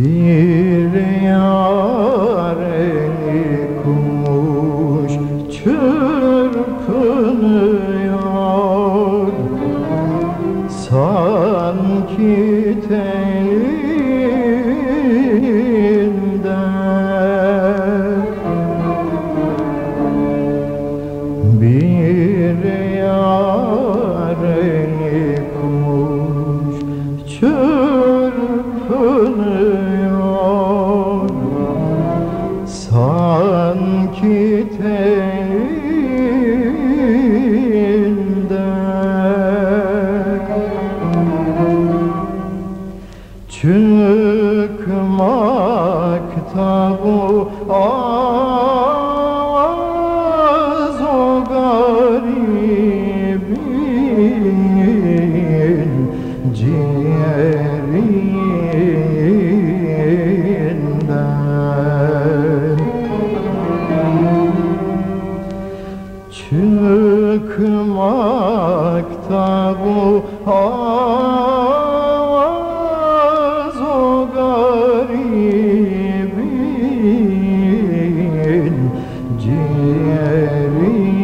Bir yareli kuş çırpınıyor. Sanki telinde Bir yareli kuş çırpınıyor Sanki telinde Çıkmakta bu ağız o garibin ciğerinden Çıkmakta bu ağız o garibin ciğerinden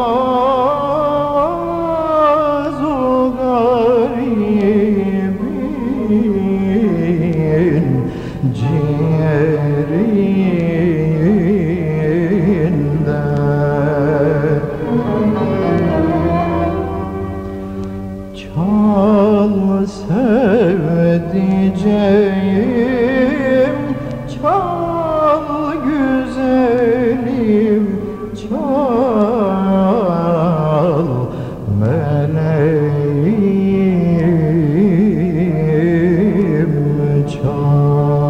garibin ciğerinden Çal sevdiceğim Çal güzelim Çal meleğim Çal